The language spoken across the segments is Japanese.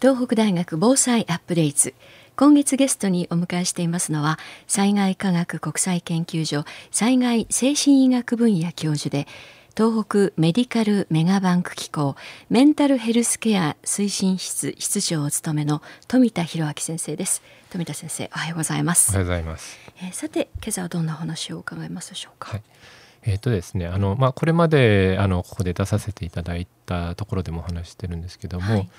東北大学防災アップデート。今月ゲストにお迎えしていますのは災害科学国際研究所災害精神医学分野教授で東北メディカルメガバンク機構メンタルヘルスケア推進室室長をお務めの富田博明先生です。富田先生おはようございます。おはようございます、えー、さて今朝はどんな話を伺いますでしょうか、はい。えーとですねあのまあ、これまであのここで出させていただいたところでもお話してるんですけども、はい、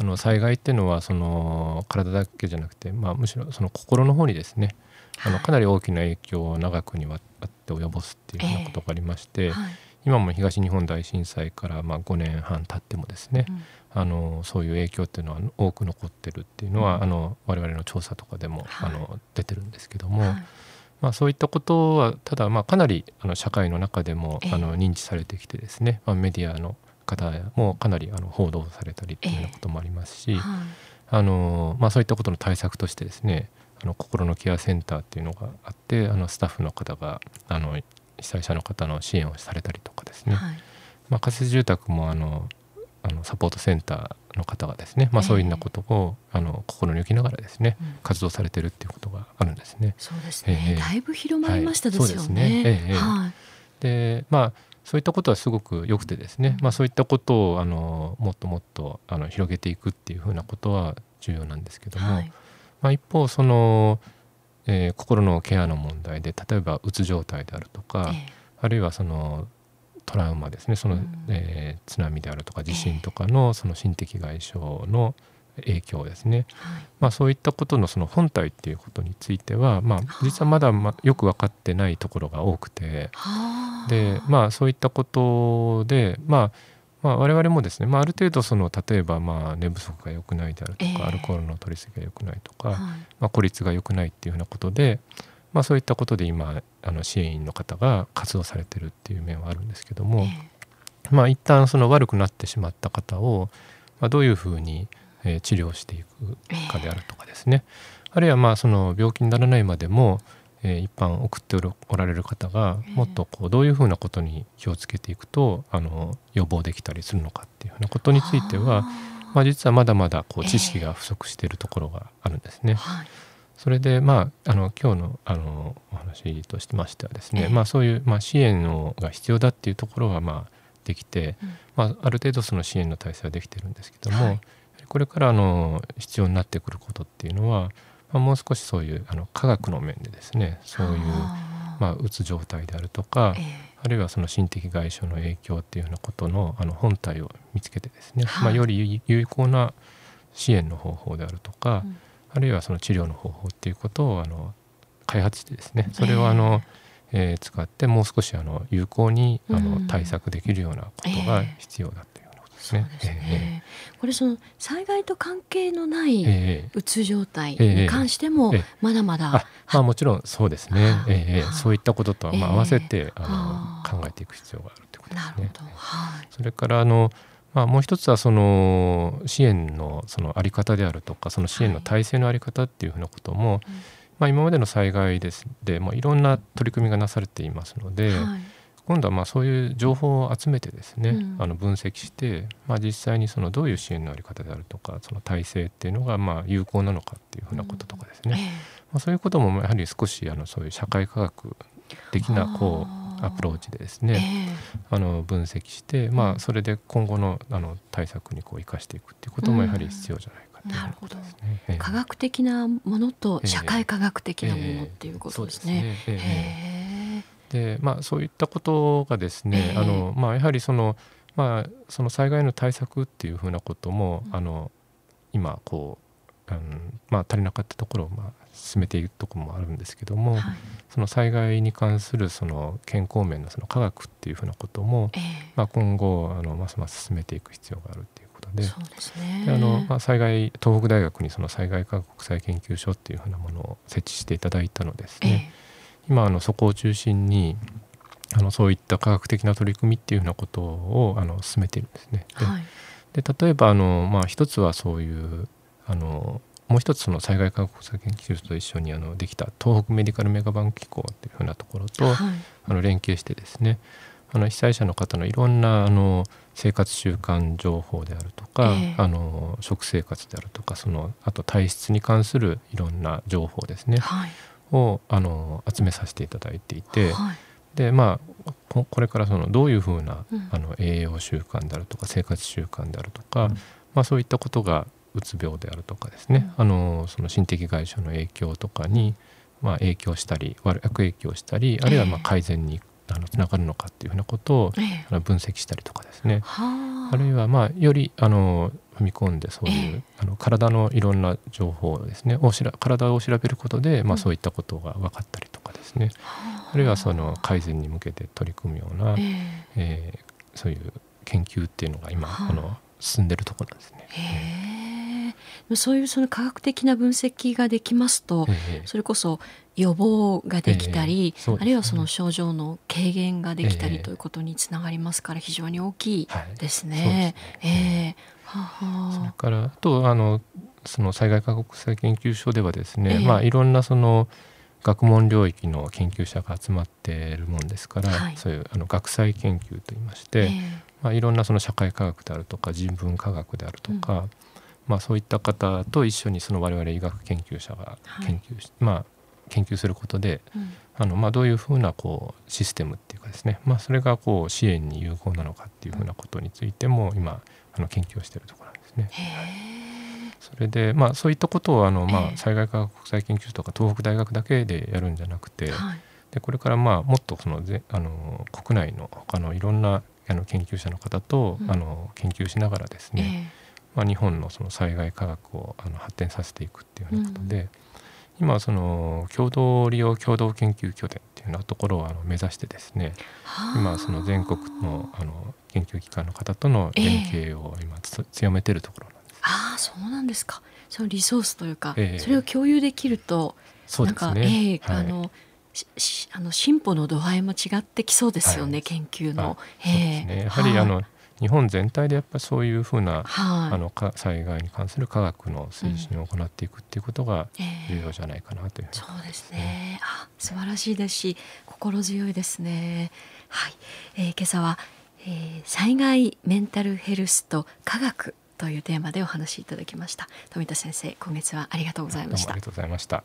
あの災害っていうのはその体だけじゃなくて、まあ、むしろその心の方にですねあのかなり大きな影響を長くにわたって及ぼすっていうようなことがありまして、えーはい、今も東日本大震災からまあ5年半経ってもですね、うん、あのそういう影響っていうのは多く残ってるっていうのは、うん、あの我々の調査とかでも、はい、あの出てるんですけども、はい、まあ、そういったことはただまあかなりあの社会の中でも、あの認知されてきてですね、まあ、メディアの方もかなりあの報道されたりっていうようなこともありますし、えーはい、あのまあ、そういったことの対策としてですねあの心のケアセンターっていうのがあってあのスタッフの方があの被災者の方の支援をされたりとかですね、はい、まあ、仮設住宅もあのあのサポートセンターの方がですね、まあ、そういうようなことを、えー、あの心に置きながらですね、うん、活動されてるっていうことがあるんですね。そうですね、えー、だいぶ広まりましたですよね。はい、そうですね、えー、はい、でまあそういったことはすごく良くてですね、まあ、そういったことをあのもっともっとあの広げていくっていうふうなことは重要なんですけども、はい、まあ、一方その、えー、心のケアの問題で例えばうつ状態であるとか、えー、あるいはそのトラウマですね。その、うん、えー、津波であるとか地震とかのその心的外傷の、えー影響ですね、はい、まあ、そういったことのその本体っていうことについては、まあ、実はまだまよく分かってないところが多くて。で、まあ、そういったことで、まあまあ、我々もですね、まあ、ある程度その例えばまあ寝不足が良くないであるとか、えー、アルコールの取り過ぎが良くないとか、はい、まあ、孤立が良くないっていうふうなことで、まあ、そういったことで今あの支援員の方が活動されてるっていう面はあるんですけども、えー、まあ一旦その悪くなってしまった方を、まあ、どういうふうにえ治療していくかであるとかですね、えー、あるいはまあその病気にならないまでも、え一般送っておられる方がもっとこうどういうふうなことに気をつけていくとあの予防できたりするのかっていうふうなことについては、まあ、実はまだまだこう知識が不足しているところがあるんですね。えーはい。それで、まあ、あの今日のあのお話としてましてはですね、えー、まあ、そういう、まあ、支援をが必要だっていうところは、まあ、できて、うん、まあ、ある程度その支援の体制はできてるんですけども、はい、これからあの必要になってくることっていうのは、まあ、もう少しそういうあの科学の面でですねそういうまあ、うつ状態であるとか、えー、あるいはその心的外傷の影響っていうようなことのあの本体を見つけてですね、はい、まあ、より有効な支援の方法であるとか、うん、あるいはその治療の方法っていうことをあの開発してですねそれをあの、えー、使ってもう少しあの有効にあの対策できるようなことが必要だとですね。そうですね、えー、これその災害と関係のないうつ状態に関してもまだまだ、えーえー、まあ、もちろんそうですね、えー、そういったこととはまあ合わせて、あの考えていく必要があるということですね。はい、それからあのまあ、もう一つはその支援のそのあり方であるとかその支援の体制のあり方っていうふうなことも、はい、まあ、今までの災害ですで、まあ、いろんな取り組みがなされていますので、はい今度はまあそういう情報を集めてですね、うん、あの分析して、まあ、実際にそのどういう支援のあり方であるとかその体制っていうのがまあ有効なのかっていうふうなこととかですね、うんまあ、そういうこともやはり少しあのそういう社会科学的なこうアプローチでですね、えー、あの分析して、まあ、それで今後のあの対策にこう生かしていくっていうこともやはり必要じゃないかうことですね。うん、科学的なものと社会科学的なものっていうことですね。でまあ、そういったことがですね、えー、あのまあ、やはりその,、まあ、その災害の対策っていうふうなことも、うん、あの今こう、うんまあ、足りなかったところを、まあ、進めていくところもあるんですけども、はい、その災害に関するその健康面のその科学っていうふうなことも、えー、まあ、今後あのますます進めていく必要があるっていうことでそうですね、であのまあ、災害東北大学にその災害科学国際研究所っていうふうなものを設置していただいたのですね、えー今あのそこを中心にあのそういった科学的な取り組みっていうふうなことをあの進めているんですね。はい、で例えばあの、まあ、一つはそういうあのもう一つその災害科学国際研究所と一緒にあのできた東北メディカルメガバンク機構っていうふうなところと、はい、あの連携してですねあの被災者の方のいろんなあの生活習慣情報であるとか、えー、あの食生活であるとかそのあと体質に関するいろんな情報ですね、はい、をあの集めさせていただいていて、はい、でまあこれからそのどういうふうな、うん、あの栄養習慣であるとか生活習慣であるとか、うん、まあ、そういったことがうつ病であるとかですね、うん、あのその心的外傷の影響とかに、まあ、影響したり悪影響したりあるいはまあ改善にあのつながるのかっていうふうなことを、えー、分析したりとかですね、あるいはまあよりあの踏み込んでそういう、えー、あの体のいろんな情報ですね。をしら体を調べることで、まあ、そういったことが分かったりとかですね、うん、あるいはその改善に向けて取り組むような、えー、えー、そういう研究っていうのが今、あ。の進んでるところなんですね。そういうその科学的な分析ができますと、え。それこそ予防ができたり、えね、あるいはその症状の軽減ができたりということにつながりますから非常に大きいですね。それからあとあのその災害科学際研究所ではですね、まあいろんなその学問領域の研究者が集まっているもんですから、はい、そういうあの学際研究といいまして、えー、まあ、いろんなその社会科学であるとか人文科学であるとか、うん、まあ、そういった方と一緒にその我々医学研究者が研究し、はい、まあ、研究することで、うん、あのまあ、どういうふうなこうシステムっていうかですね、まあ、それがこう支援に有効なのかっていうふうなことについても今あの研究をしているところなんですね。それで、まあ、そういったことをあの、まあ、災害科学国際研究所とか東北大学だけでやるんじゃなくて、はい、でこれからまあもっとそのぜあの国内の他のいろんなあの研究者の方と、うん、あの研究しながらですね、えーまあ、日本のその災害科学をあの発展させていくっていうようなことで、うん、今その共同利用共同研究拠点っていうようなところをあの目指してですね今その全国のあの研究機関の方との連携を今、えー、強めてるところなんです。ああそうなんですか。そのリソースというか、えー、それを共有できるとそうですね。えー、はい、あのあの進歩の度合いも違ってきそうですよね、はい、研究の。そうですね。やはり、あの日本全体でやっぱりそういうふうな、はい、あの災害に関する科学の推進を行っていくっていうことが重要じゃないかなという、うんえー、そうですね。あ素晴らしいですし心強いですね。はい、えー、今朝は、えー、災害メンタルヘルスと科学というテーマでお話しいただきました。富田先生今月はありがとうございました。ありがとうございました